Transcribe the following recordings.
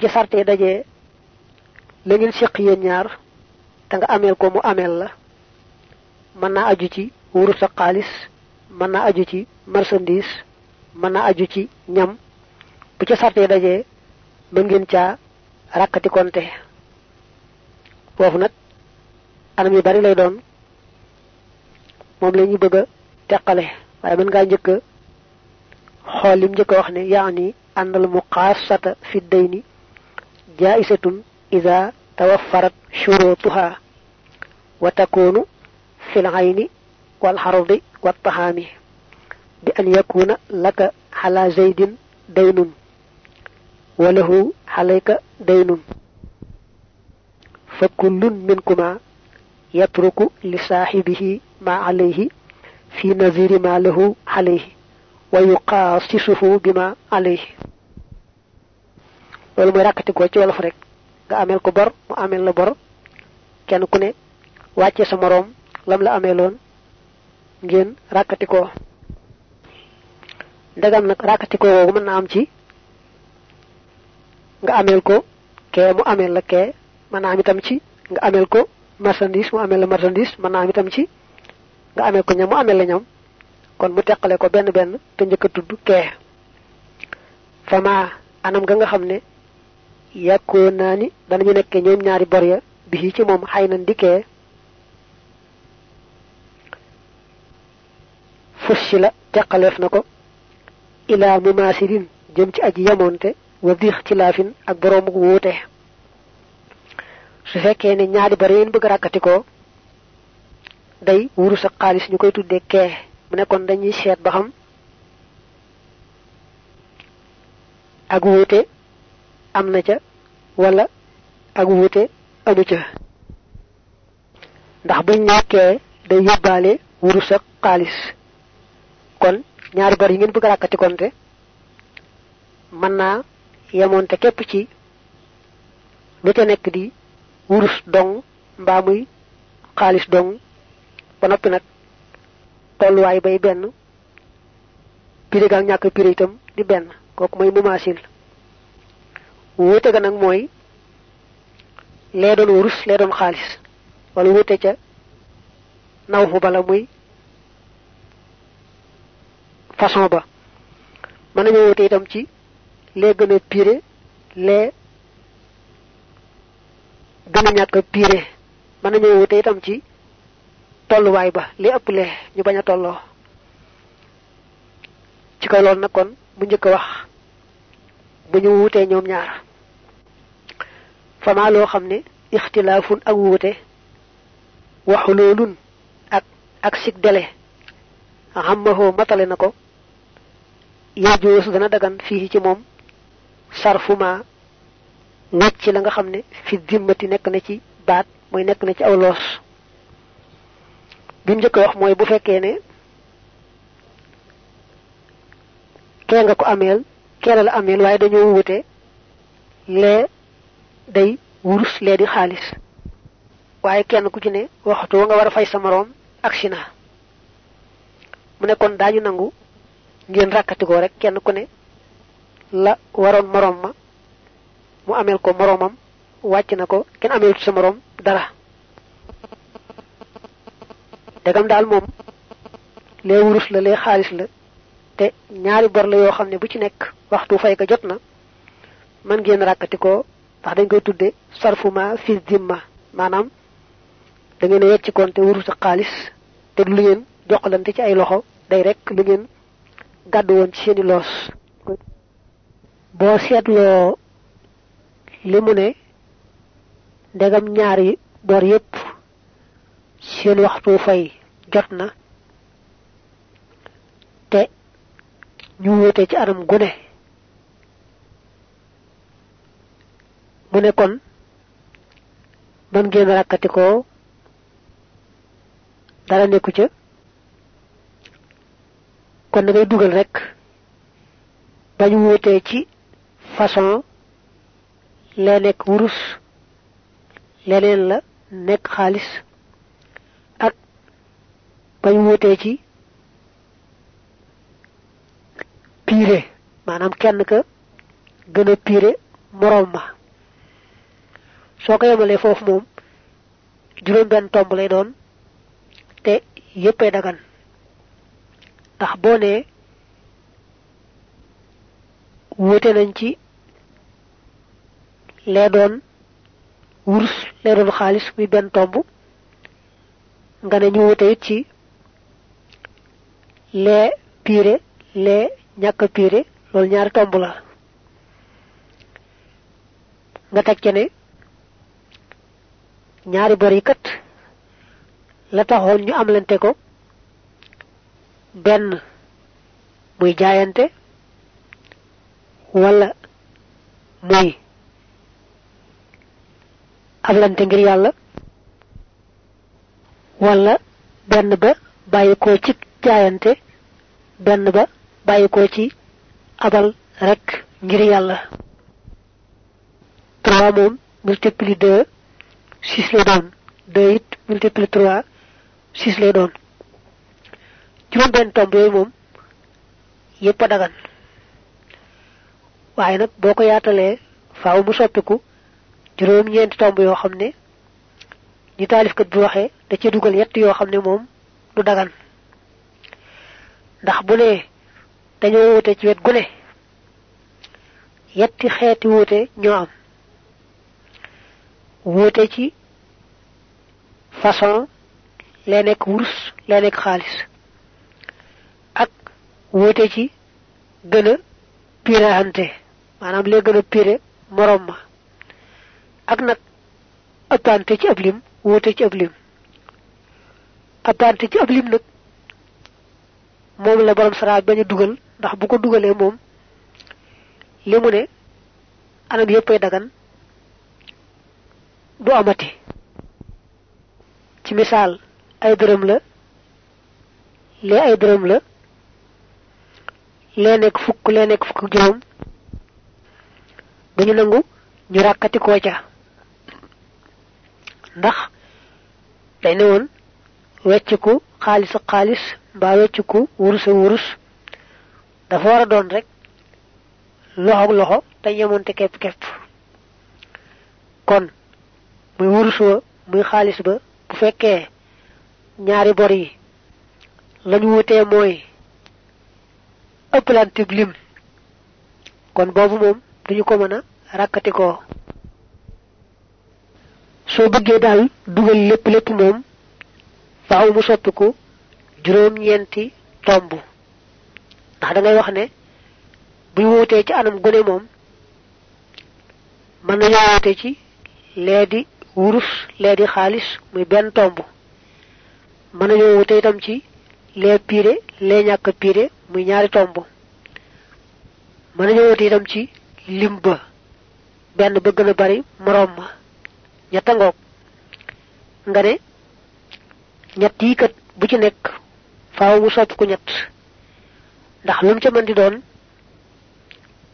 ci sarté dajé la ngeen séq yéen ñaar te nga amel ko mu amel la. Mën naa aju ci wuru sa xaalis mën naa aju ci marchandise mën naa aju ci ñam. Bu ca sarté dajee mën ngeen caa rakkati konte. Foofu nag anam yu bari lay doon. Moom la ñu bëgg a teqale. Waaye mën ngaa njëkk xool lim wax ne yaani àndal muqaasata fi dayni جائزة إذا توفرت شروطها وتكون في العين والحرض والطعام بأن يكون لك على زيد دين وله عليك دين. فكل منكما يترك لصاحبه ما عليه في نظير ما له عليه ويقاصصه بما عليه. Lolu moy rakati ko ci wolof rek. nga amel ko bor mu amel la bor. Kenn ku ne wacce sa morom lam la ameloon ngeen rakati ko. Ndagam nag rakati ko woogu mën na am ci nga amel ko kee mu amel la kee mën naa am itam ci nga amel ko marchandise mu amel la marchandise mën naa am itam ci nga amel ko ñam mu amel la ñam. Kon mu teqale ko benn benn te njëkk a tudd kee. Fama anam ga nga xam ne yàkkoo naa ni danañu nekke ñoom ñaari bor ya bi ci moom xay nan di kee fussila teqaleef na ko ila mumasilin jëm ci aji yamonte wa dix ci laafin ak boroomu wuute. Su fekkee ne ñaari bari yéen bëgg rakkati ko day wuru sa xaalis ñu koy tuddee kee. Mu nekkoon dañuy seet ba xam ak wuute am na ca wala ak wuute amu ca. Ndax buñ nekkee day yóbbaale wuru sa xaalis. Kon ñaari bari ngeen bëgg rakkati konte mën naa yemonte képp ci lu ca nekk di wurus dong mbaa muy xaalis dong. Ba noppi nag tolluwaay bay benn piri gaag ñàkk piri itam di benn kooku mooy mumasil wuute ga nag mooy lee doon wurus lee doon xaalis. Wala wuute ca naw fu bala muy façon ba. Mën nañu wuute itam ci lee gën a pire lee gën a ñàkk pire. Mën nañu wuute itam ci tolluwaay ba li ëpp lee ñu bañ a tolloo. Ci kaw loolu nag kon bu njëkk wax bu ñu wuutee ñoom ñaar. Fama loo xam ne ixtilaafun ak wuute waxu loolun ak ak sig dele. Xammahoo matale na ko. Yajuus dana dagan fii ci sarfuma wàcc la nga xam fi dimmati nekk na ci baat mooy nekk na ci aw loos. Bi njëkk wax mooy bu nga ko kee la ameel waaye dañoo wute lee day wurus lee di xaalis. waaye kenn ku ci ne waxtu nga war a fay sa moroom ak sina mu ne kon nangu ngeen rek kenn ku ne la waroon moroom ma mu ameel ko moroomam wàcc na ko kenn ameel sa moroom dara. dagam daal moom lee wurus la lee la te ñaari bor la yoo xam ne bu ci nekk waxtu fay ka jot na man ngeen ràkkatikoo ndax dañ koy tudde sarfuma fi dimma maanaam da ngeen a wecc konte wurus ak xaalis te du lu ngeen joxalante ci ay loxo day rek lu ngeen gàddu woon ci seeni loos. Boo seetloo li mu ne ndegam ñaari bor yépp seen waxtu fay jot na te ñu wute ci anam gune mu ne kon man ngeen rakkati ko dara nekku ca kon da ngay dugal rek bañu wutee ci façon lee nekk wurus leneen la nekk xaalis ak bañu wutee ci piire maanaam kenn ka gën a piire soo ko yemalee foofu moom juróom benn tomb lay doon te yéppay dagan. Ndax boo nee wuute nañ ci lee doon wurus lee doon xaalis muy benn tomb nga ne ñu it ci lee piire piire loolu ñaari tomb la. Nga ñaari bor yi kat la taxoon ñu amlante ko benn muy jaayante wala muy amlante ngir yàlla wala benn ba bàyyi ko ci jaayante benn ba bàyyi ko ci abal rek ngir yàlla. Trois moom multiplie deux six lay doon deux it multiplie trois six lay doon juróom benn tomb yooyu moom yépp a dagan. Waaye nag boo ko yaatalee faaw mu soppiku juróom ñeenti tomb yoo xam ne ñi taalifkat bi waxee da ca dugal yett yoo xam ne moom du dagan. Ndax bu ne dañoo wute ci wet gu ne yetti xeeti wuute ñoo am wuute ci façon lee nekk wurus lee nekk xaalis ak wuute ci gën a pirante maanaam lee gën a pire morom ma ak nag ëppante ci ab lim wuute ci ab lim. Ëppante ci ab lim nag moom la borom sara bañ a dugal ndax bu ko dugalee moom li mu ne anam yéppay dagan du amati. Ci misaal ay dërëm la. Lee ay dërëm la. Lee nekk fukk lee nekk fukk juróom. Dañu nangu ñu ràkkati koo ca. Ndax day ne woon wecciku xaalis xaalis mbaa wecciku wurus ak wurus. Dafa war a rek loxo loxo te yemonte kepp kepp kon muy wurus wa muy xaalis ba bu fekkee ñaari bor yi lañu wutee mooy ëpplante lim. Kon boobu moom duñu ko mën a ràkkati soo bëggee daal dugal lépp lépp moom faaw mu soppiku juróom ñeenti tomb. Ndax da ngay wax ne buy wutee ci anam gune moom mën nañoo wute ci lee wurus lee di xaalis muy benn tomb. Mën nañoo wute itam ci lee piire lee ñàkk piire muy ñaari tomb. Mën nañoo wute itam ci lim ba. Benn ba gën a bari moroom ma. Ñetta ngoog. Nga ne ñett yi kat bu ci nekk faaw mu sopp ku ñett. Ndax lu mu ca mën di doon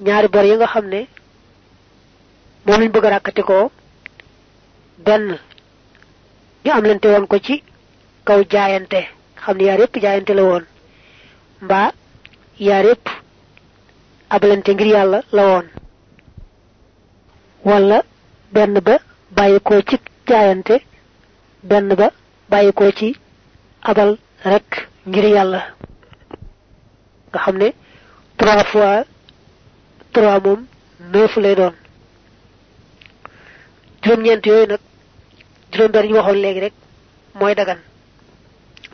ñaari bor yi nga xam ne moom lañ bëgg benn ñu am lante woon ko ci kaw jaayante xam ne yaar yépp jaayante la woon mbaa yaar yépp abalante ngir yàlla la woon wala benn ba bàyyi ko ci jaayante benn ba bàyyi ko ci abal rek ngir yàlla nga xam ne trois fois trois moom neuf lay doon juróom-ñeent yooyu nag juróom-benn ñu waxoon léegi rek mooy dagan.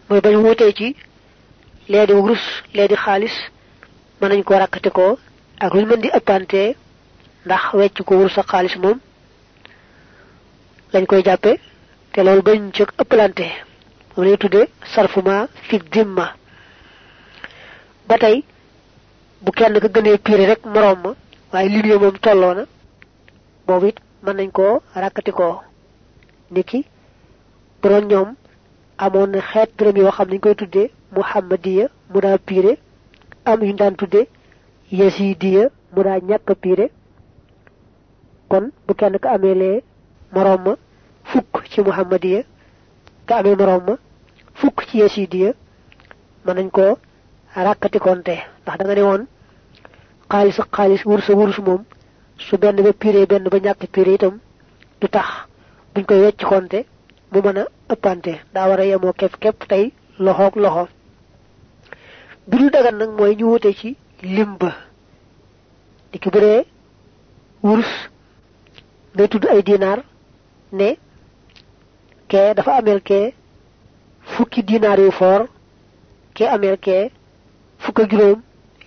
Mooy bañ wutee ci lee di wurus lee di xaalis mën nañ ko rakkati ko ak luñ mën di ëppante ndax wecc ko wurus ak xaalis moom lañ koy jàppe te loolu bañ ci ëppalante. Moom lañu tudde sarfuma fi dimma. Ba tey bu kenn ka gënee piire rek moroom ma waaye limee moom tolloo na boobu it mën nañ koo rakkati koo niki bu doon ñoom amoon na xeet dërëm yoo xam koy tuddee muhammadiya mu daa am yu daan tudde yasidiya mu daa ñàkk kon bu kenn ka amee lee moroom ma fukk ci muhammadiya ka amee moroom ma fukk ci yasidiya mën nañ koo rakkati konte. Ndax da nga xaalis wurus a wurus moom su benn ba piré benn ba ñàkk piré itam du tax buñ koy wecc konte mu mën a ëppante. Daa war a yemoo képp képp tey loxoog loxo. Bi du dagan nag mooy ñu wute ci lim ba. Di ki bu dee wurus day tudd ay dinaar ne kee dafa amel kee fukki dinaar yu foor kee amel kee fukk juróom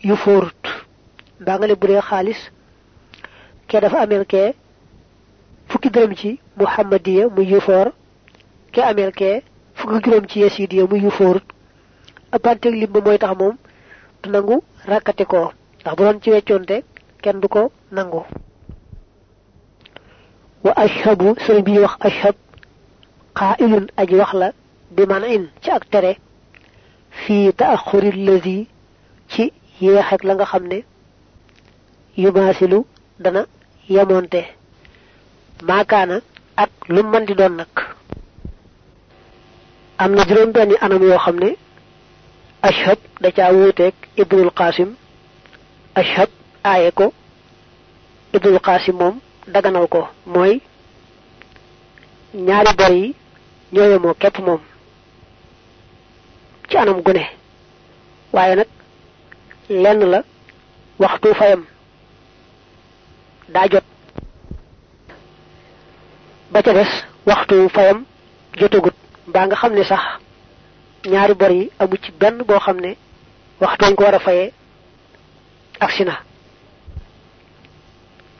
yu foorut. Nga bu dee xaalis kee dafa amel kee fukki dërëm ci muhammadiya muy yu foor ke amel kee fukk ak juróom ci yasidiya muy yu foorut ëppanteeg lim ba mooy tax moom du nangu rakkati ko ndax bu ci weccoonte kenn du nangu. Wa ashabu sëriñ bi wax ashab qaa'ilun aji wax la bi man in ci ak tere fii taaxuri lazi ci yeex ak la nga xam ne yumaasilu dana yemonte. Maakaana ak lu mën di doon nag. Am na juróom benni anam yoo ashab da caa wuuteeg ibnul qasim ashab aaye ko. Ibnul qasim moom daganal ko mooy ñaari bor yi ñoo yemoo képp moom ci anam gune. Waaye nag lenn la waxtu fayam daa jot. Ba ca des waxtu fayam jotagut. Mbaa nga xam ne sax ñaari bor yi amu ci benn boo xam ne waxtu wañ ko war a fayee agsi na.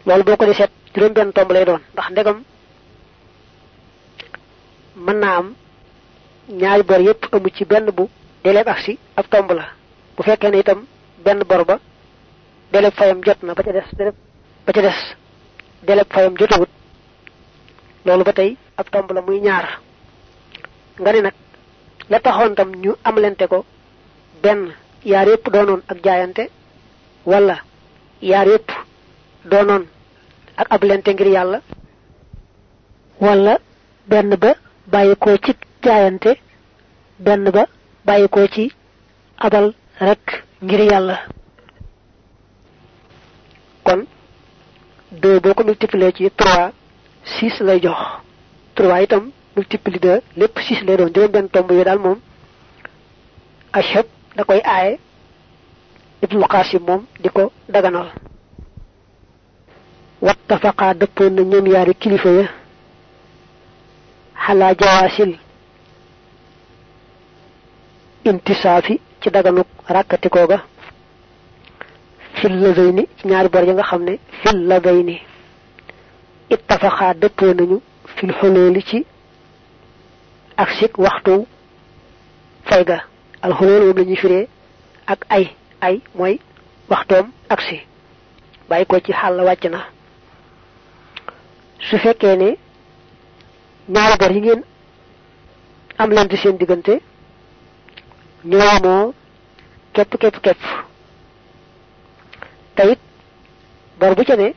Loolu boo ko di seet juróom benn tomb lay doon ndax ndegam mën am ñaari bor yépp amu ci bu deleeb agsi ab tomb la. Bu fekkee ne itam benn bor ba deleeb fayam jot na ba ca des ba ca des deleeb fayam jotagut loolu ba tey ab tomb la muy ñaar. Nga ne nag la taxoon tam ñu amlante ko benn yaar yépp doonoon ak jaayante wala yaar yépp doonoon ak ab lente ngir yàlla wala benn ba bàyyi ko ci jaayante benn ba bàyyi ko ci abal rek ngir yàlla. Kon deux boo ko multiplier ci trois six lay jox. trois itam multiplier deux lépp six lay doon. Juróom benn tomb yi daal moom ashab da koy aaye ibnu qasim moom di ko daganal. Wattafaqa dëppoon na ñoom yaari kilifa ya. Xalaa jawaasil intisaafi ci daganuk ràkkatikoo ga fil ladayni ci ñaari bor ya nga xam ne fil ladayni ittafaqa dëppoo nañu fil xolooli ci ak sik waxtu fay ga. Al xolool moom ak ay ay mooy waxtoom aksi. Bàyyi ko ci xàll wàcc na. Su fekkee ne ñaari bor yi ngeen am leen ci seen diggante te it bor bu ca ne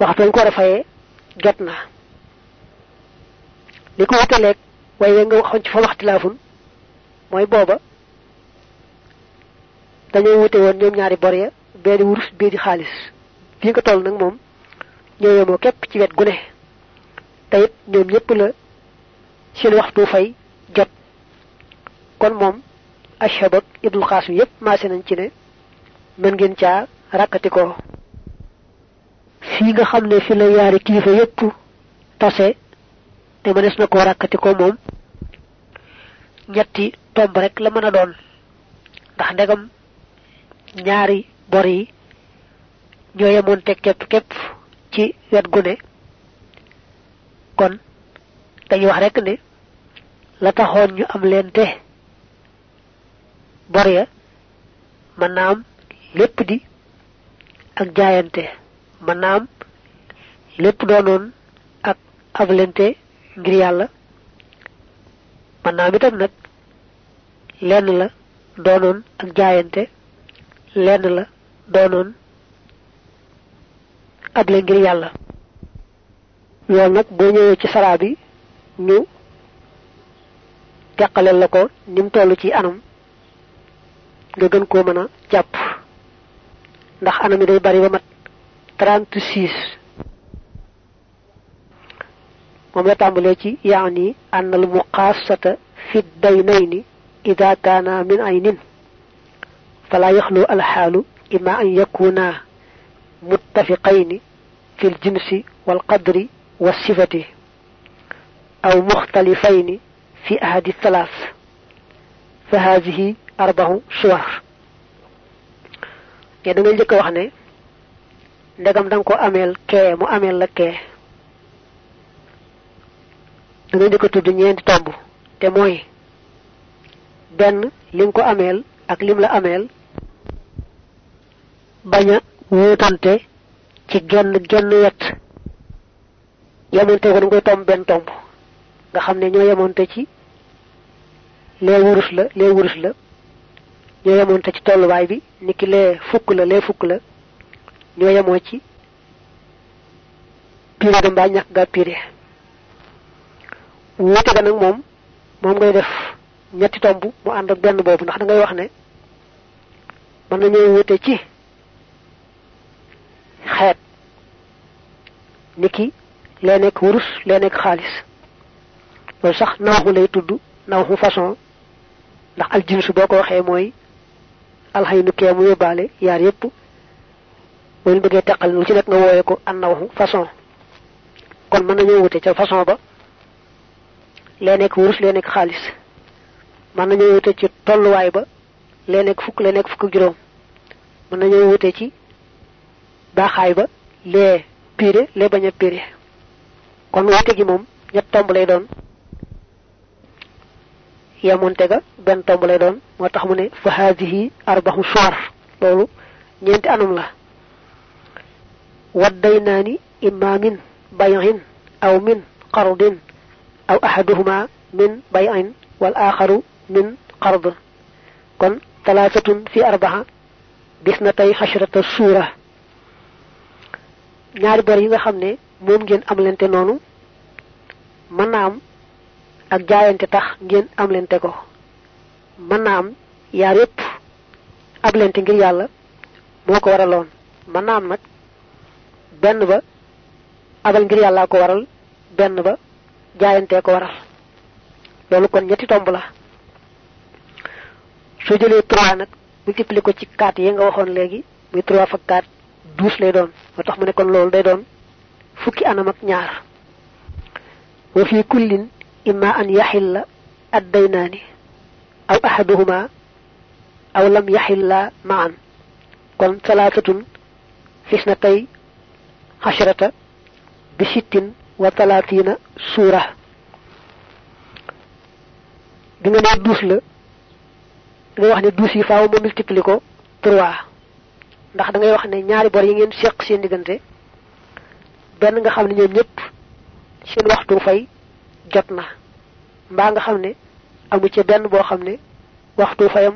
waxtu ko war a fayee jot na. Li ko wutaleeg waaye nga waxoon ci fa waxti laafun mooy booba dañoo wute woon ñoom ñaari bor ya bee di wurus bee di xaalis. Fii nga toll nag moom ñoo yemoo képp ci wet gu ne. Te it ñoom ñëpp la seen waxtu fay jot. Kon moom ashab ak ibnu xaasim yépp maase nañ ci ne mën ngeen caa rakkati ko. Fii nga xam ne fi la yaari kilifa yépp tase te mënees na koo rakkati ko moom ñetti tomb rek la mën a doon. Ndax ndegam ñaari bor yi képp képp ci wet gu ne. Kon dañuy wax rek ne la taxoon ñu am leen te bor ya mën naa am lépp di ak jaayante mën naa am lépp doonoon ak ablente ngir yàlla mën naa am itam nag lenn la doonoon ak jaayante lenn la doonoon able ngir yàlla. Loolu nag boo ñëwee ci saraa bi ñu la ko ni mu toll ci anam nga gën koo mën a ndax anami day bari ba mat 36 mom la tambale ci yaani an al muqassata fi daynaini idha kana min aynin fala yakhlu al halu imma an yakuna muttafiqayn fi al jins wal qadr wal sifati aw mukhtalifayn fi ahadi thalath فهذه أربع صور ya da nga njëkk wax ne ndegam da nga ko ameel kee mu ameel la kee. Da nga njëkk tudd ñeenti tomb te mooy benn li nga ko ameel ak lim la ameel bañ a wóotante ci genn genn wet. Yemonte ko da koy tomb benn tomb. Nga xam ne ñoo yemonte ci lee wurus la lee wurus la ñoo yemonte ci tolluwaay bi niki lee fukk la lee fukk la ñoo yemoo ci piré ga mbaa ñàkk ga piré wuute ga nag moom moom ngay def ñetti tomb mu ànd ak benn boobu ndax da ngay wax ne mën nañoo wuute ci. Xeet. Niki lee nekk wurus lee nekk xaalis. Loolu sax nawxu lay tudd nawxu façon. Ndax aljinsu boo ko waxee mooy alxaynu kee mu yóbbaale yaar yépp boo bëggee teqal lu ci nga ko an nawxu façon kon mën nañoo wute ca façon ba lee nekk wurus lee nekk xaalis mën nañoo wute ci tolluwaay ba lee nekk fukk lee nekk fukk juróom mën ci baaxaay ba lee piré lee bañ a kon wute gi tomb lay doon yemonte ga benn tomb lay doon moo tax mu ne fa haadihi arbaxu soir loolu ñeenti anam la. Waddaynaani imma min bayin aw min qardin aw ahaduhuma min bayin wal axaru min qard. Kon talaasatun fi arbaxa bis na tey xashrata suura. Ñaari bor yi nga xam ne ngeen am lente noonu mën na am ak jaayante tax ngeen am lente ko mën na am yaar yépp ab lente ngir yàlla moo ko waraloon. Mën na am nag benn ba abal ngir yàllaa ko waral benn ba jaayantee ko waral. Loolu kon ñetti tomb la. Soo jëlee trois nag multiplié ko ci quatre yi nga waxoon léegi muy trois fa quatre douze lay doon. Moo tax mu ne kon loolu day doon fukki anam ak ñaar. Wa fi kullin imma an yaxilla addaynaani aw ahaduhuma aw lam yaxilla maan kon salaasatun fis na tey xashrata bi sittin wa talaatiina suura bi nga nee douze la da ngay wax ne douze yi faaw ma multiplier ko trois ndax da ngay wax ne ñaari bor yi ngeen seq nga ne jot na mbaa nga xam ne amu ci benn boo xam ne waxtu fayam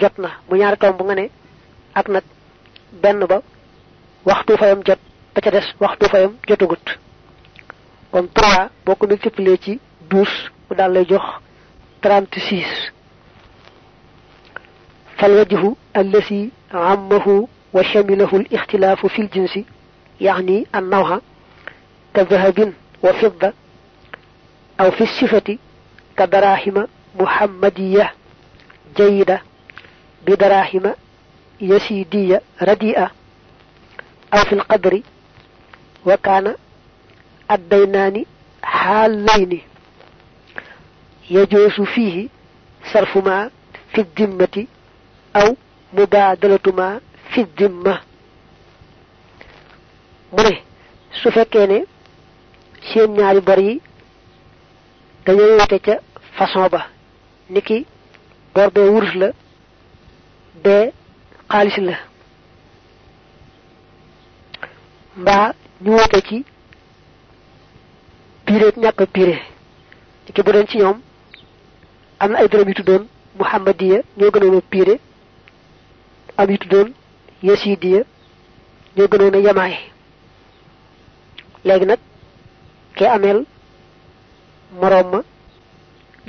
jot na mu ñaari tomb nga ne ak nag benn ba waxtu fayam jot ba ca des waxtu fayam jotagut kon trois boo ko multiplier ci douze mu daal lay jox trente six fal wajhu allasi ammahu wa shamilahu al ixtilaafu fi l jinsi يعني النوع كذهب وفضة أو في الصفة كدراهم محمدية جيدة بدراهم يسيدية رديئة. أو في القدر وكان الدينان حالين. يجوز فيه صرف ما في الذمة أو مبادلة ما في الذمة. mu ne su fekkee bor yi dañoo wute ca façon ba. Niki bor bee wurus la bee xaalis la. Mbaa ñu wute ci piré ñàkk piré niki bu doon ci ñoom am na ay dërëm yu tuddoon muhammadiya ñoo gënoon piré am yu tuddoon yasidiya ñoo gënoon yamaay moroom ma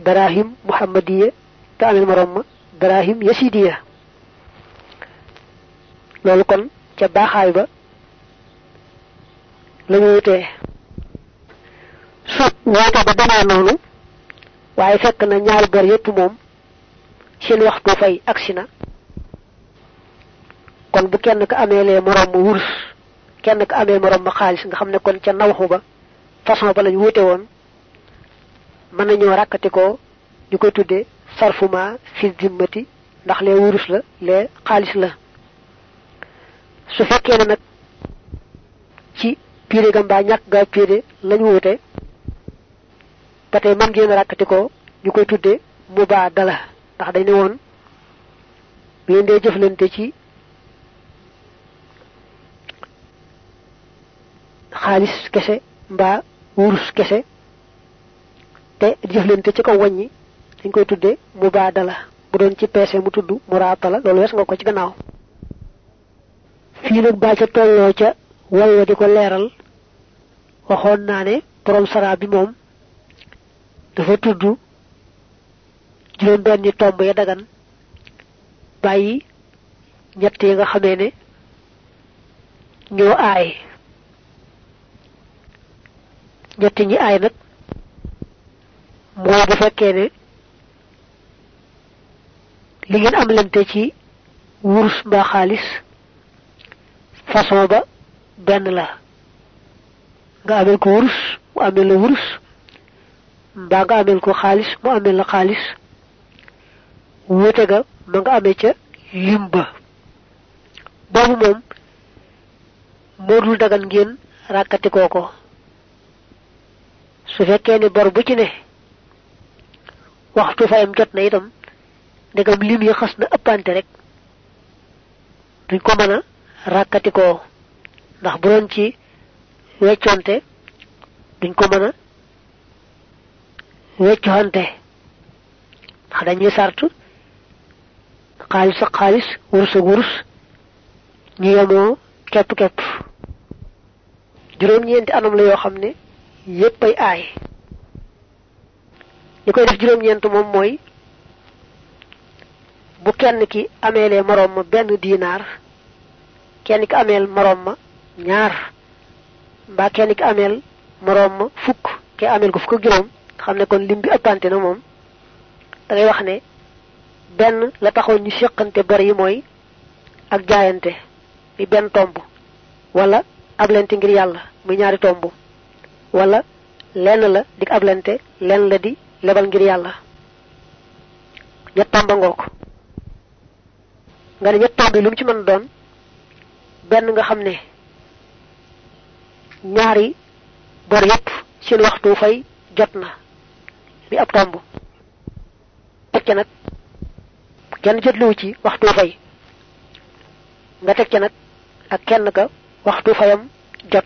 darahim muhammadiya te ameel moroom ma darahim yasidiya loolu kon ca baaxaay ba lañu wutee. Su woote ba demee noonu waaye fekk na ñaari bor yépp moom seen waxtu fay na. Kon bu kenn ka ameelee morom ma wurs kenn ka amee morom ma nga kon ca nawxu ba façon ba lañ wute mën nañoo rakkati ko ñu koy sarfuma fi dimmati ndax lee wurus la lee xaalis la. Su fekkee ne nag ci piire ga mbaa ñàkk gaa piire lañ wute ba tey mën ngeen rakkati ko ñu koy tudde mu baa dala ndax dañ ci kese mbaa wurus kese te jëflante ci kaw wàññi dañ koy tudde mu baa dala bu doon ci peese mu tudd mu raatala loolu wes nga ko ci gannaaw. Fii nag baa ca tolloo ca way wa di ko leeral. Waxoon naa ne borom sara bi moom dafa tudd juróom benni tomb ya dagan. Bàyyi ñett yi nga xamee ne ñoo aay. Ñett ñi aay nag mooy bu fekkee ne li ngeen am lante ci wurus mbaa xaalis façon ba benn la. nga amel ko wurus mu amel la wurus mbaa nga amel ko xaalis mu amel la xaalis. wute ga ma nga amee ca lim ba. boobu moom moo dul dagan ngeen ràkkatikoo ko su fekkee ne bor bu ci ne waxtu fayam jot na itam ndegam lim yi xas na ëppante rek duñ ko mën a ràkkatikoo. Ndax bu doon ci weccoonte duñ ko mën a weccoxante. Ndax dañuy sartu xaalis ak xaalis wurus ak wurus ñu yemoo kepp kepp juróom-ñeenti anam la yoo xam ne yépp ay aay li koy def juróom-ñeent moom mooy bu kenn ki ameelee moroom ma benn diinaar kenn ki ameel moroom ma ñaar mbaa kenn ki ma fukk ke ameel ko fukk juróom xam ne kon lim bi ëppante na moom da ngay wax ne benn la taxoon ñu séqante bor yi mooy ak jaayante mi benn tomb wala ablante ngir yàlla muy ñaari tomb wala lenn la di ablante lenn la di lebal ngir yàlla. Ñett tomba ngoog nga ne ñett tomb yi lu ci mën doon benn nga xam ne ñaari bor yépp seen waxtu fay jot na bi ab tomb. Teg ca nag kenn jotluwu ci waxtu fay. Nga teg ca nag ak kenn ka waxtu fayam jot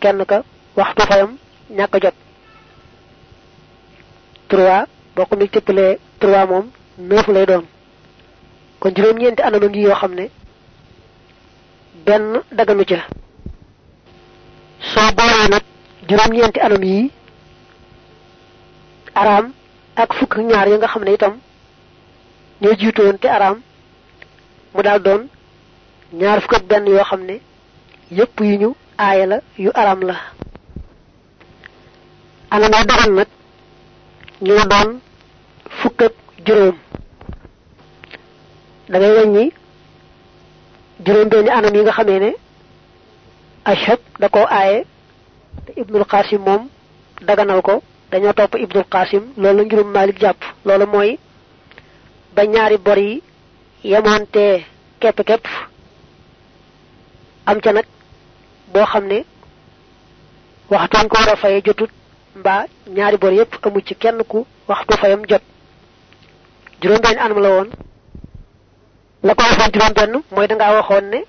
kenn ka waxtu fayam ñàkk jot trois boo ko multiplier trois moom neuf lay doon. Kon juróom-ñeenti anam ngi yoo xam ne benn daganu ca soo boolee nag juróom-ñeenti anam yi araam ak fukk ñaar yi nga xam ne itam ñoo jiitu te araam mu daal doon ñaar fukk ak benn yoo yépp yu ñu aaya la yu araam la. Anam ya dagan ñoo doon fukk ak juróom. Da ngay wàññi juróom benni anam yi nga xamee ne ashab da koo aaye te ibnul qasim moom daganal ko dañoo topp ibnul qasim loolu la ngirum malik jàpp. Loolu mooy ba ñaari bor yi yemoonte kepp kepp am ca nag boo xam ne waxtuñ ko war a faye jotut mbaa ñaari bor yépp amu ci kenn ku waxtu fayam jot. Juróom benn anam la woon. La ko waxoon juróom benn mooy dangaa waxoon ne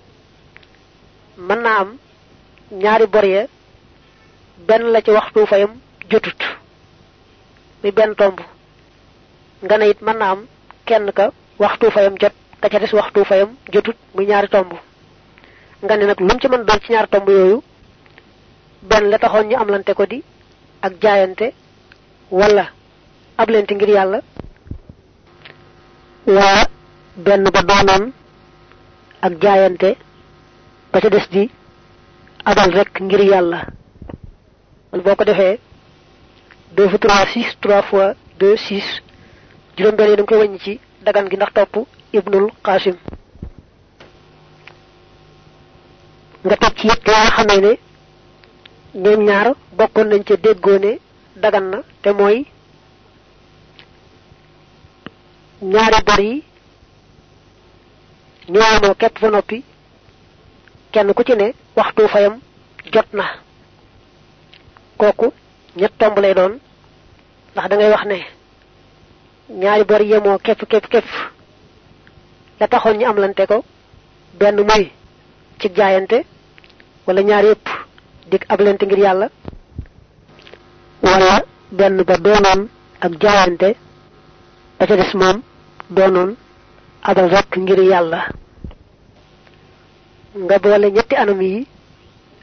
mën naa am ñaari bor ya benn la ci waxtu fayam jotut. Muy benn tomb. Nga ne it mën naa am kenn ka waxtu fayam jot ka ca des waxtu fayam jotut muy ñaari tomb. Nga ne nag lu ci mën doon ci ñaari tomb yooyu benn la taxoon ñu amlante ko di ak jaayante wala ablante ngir yàlla waa benn ba doonoon ak jaayante ba ca des di abal rek ngir yàlla. Boo ko defee deux fois trois six trois fois deux six juróom benn yi da koy wàññi ci dagan gi ndax topp ibnul qasim nga teg ci yëpp yaa xamee ne ñoom ñaar bokkoon nañ ca déggoo ne dagan na te mooy ñaari bor yi ñooyamoo képp fa noppi kenn ku ci ne waxtu fayam jot na. Kooku ñett tomb lay doon ndax da ngay wax ne ñaari bor yemoo képp képp képp. La taxoon ñu amlante ko benn muy ci jaayante wala ñaar yépp dik ablante ngir yàlla wala benn ba doonoon ak jaayante ba ca des moom doonoon abal rek ngir yàlla nga boole ñetti anam yi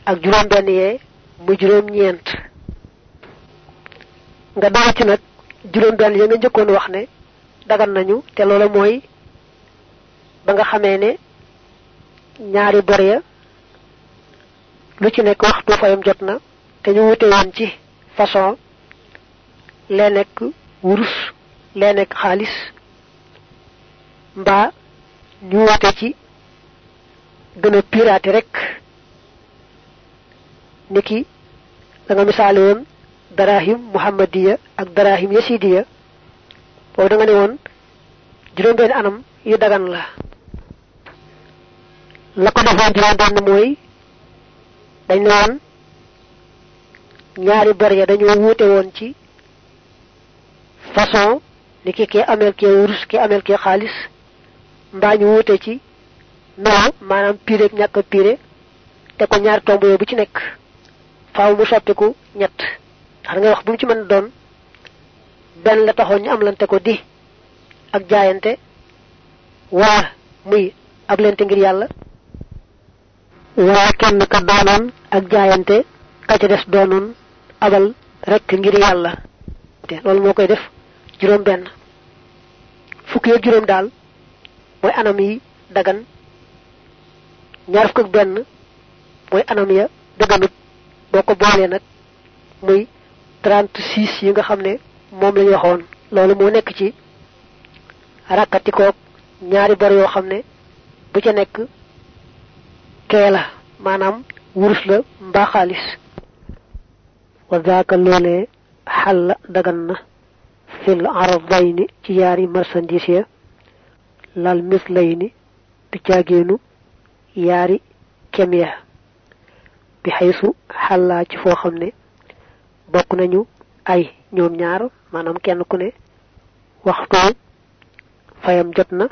ak juróom benn yee mu juróom ñeent nga ci nag juróom benn ya nga wax ne dagan nañu te loola mooy ba nga xamee ne ñaari bor ya lu ci nekk waxtu fayam jot na te ñu wute woon ci façon lee nekk wurus lee nekk xaalis mbaa ñu wute ci gën a piraate rek. Niki da nga misaale woon darahim muhammadiya ak darahim yasidiya. Boobu da nga ne woon juróom benn anam yu dagan la. La ko defoon juróom dañ ne woon ñaari bor ya dañoo wuute woon ci façon ni ki kee amel kee wurus kee amel kee xaalis mbaa ñu wuute ci noo maanaam pire ak ñàkk pire te ko ñaari tomb bu ci nekk faaw mu soppiku ñett. Da ngay wax bu ci mën doon benn la taxoon ñu am ko di ak jaayante waa muy ab lente ngir yàlla waa kenn ka doonoon ak jaayante ka ca des doonoon abal rek ngir yàlla. Te loolu moo koy def juróom benn fukki ak juróom daal mooy anam yi dagan. Ñaar fukk ak benn mooy anam ya daganut. Boo ko boolee nag muy trente six yi nga xam ne moom lañu waxoon. Loolu moo nekk ci rakkatikoog ñaari bor yoo xam ne bu ca nekk kee la maanaam wurus la mbaa xaalis wa zaaka loolee xal la dagan na fil aradayni ci yaari marchandise lal mislayni du caageenu yaari kem ya bi xaysu xàllaa ci foo xam ne bokk nañu ay ñoom ñaar maanaam kenn ku ne waxtu fayam jot na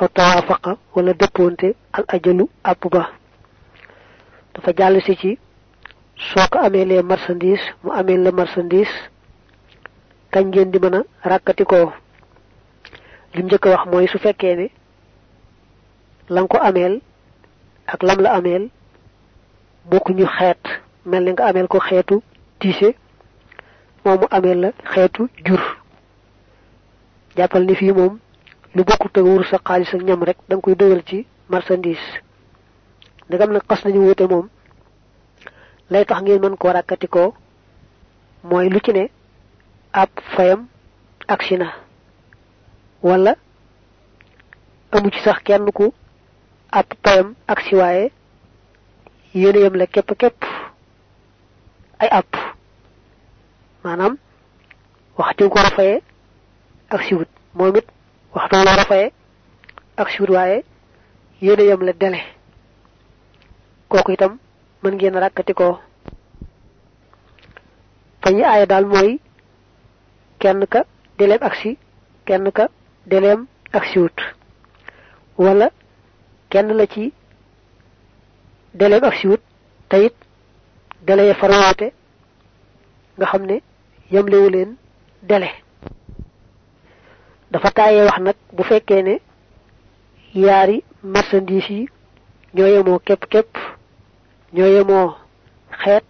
aw tawaafaqa wala dëppoonte al ajalu àpp ba. Dafa jàll si ci soo ko amee marchandise mu amee la marchandise kañ ngeen di mën a ràkkatikoo. Lim njëkk wax mooy su fekkee ne lan ko ameel ak lam la ameel bokkuñu xeet mel ni nga ko xeetu tiise moom mu la xeetu jur. Jàppal ni lu bokkut ak wurus sa xaalis ak ñam rek da nga koy dëgal ci marchandise. Ndegam nag xas nañu wute moom. Lay tax ngeen mën koo ràkkatikoo mooy lu ci ne ab fayam agsi na. Wala amu ci sax kenn ku ab payam agsi waaye yéene yam la képp képp ay app maanaam wax ci ko war a faye ak siwut moom it waxtu war a faye ak siwut waaye yéene yam la dele kooku itam mën ngeen ràkkati ko. Fa ñu aaye daal mooy kenn ka deleem aksi kenn ka deleem ak siwut wala kenn la ci deleem ak siwut te it delee farwoote nga xam leen dele dafa taayee wax nag bu fekkee ne yaari marchandise yi ñoo yemoo képp képp ñoo yemoo xeet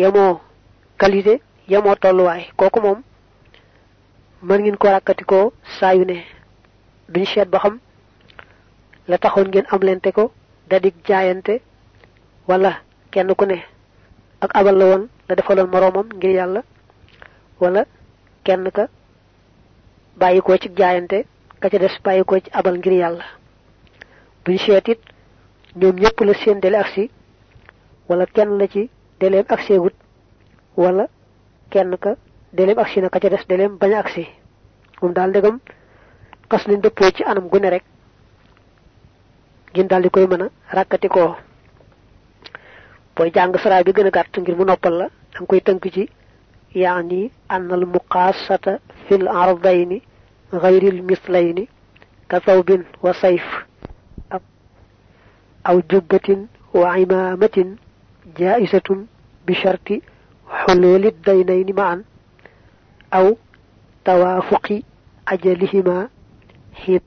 yemoo qualité yemoo tolluwaay kooku moom mën ngeen ko ràkkatikoo saa ne. Duñ seet ba xam la taxoon ngeen am lente ko dadik jaayante wala kenn ku ne ak abal la woon la defaloon moroomam ngir wala kenn ka bàyyi ko ci jaayante ka ca des bàyyi ko ci abal ngir yàlla. Buñ seetit ñoom ñëpp la seen aksi wala kenn la ci deleem aksi wut wala kenn ka deleem aksi na ka ca des deleem bañ aksi moom daal ndegam xas nañ dëppoo ci anam gune rek gin daal di koy mën a ràkkati koo booy jàng sara bi gën a gàtt ngir mu noppal la danga koy tënk ci yaani annal muqaasata fil ardayni غير المثلين كثوب وصيف أو جبة وعمامة جائزة بشرط حلول الدينين معا أو توافق أجلهما حيث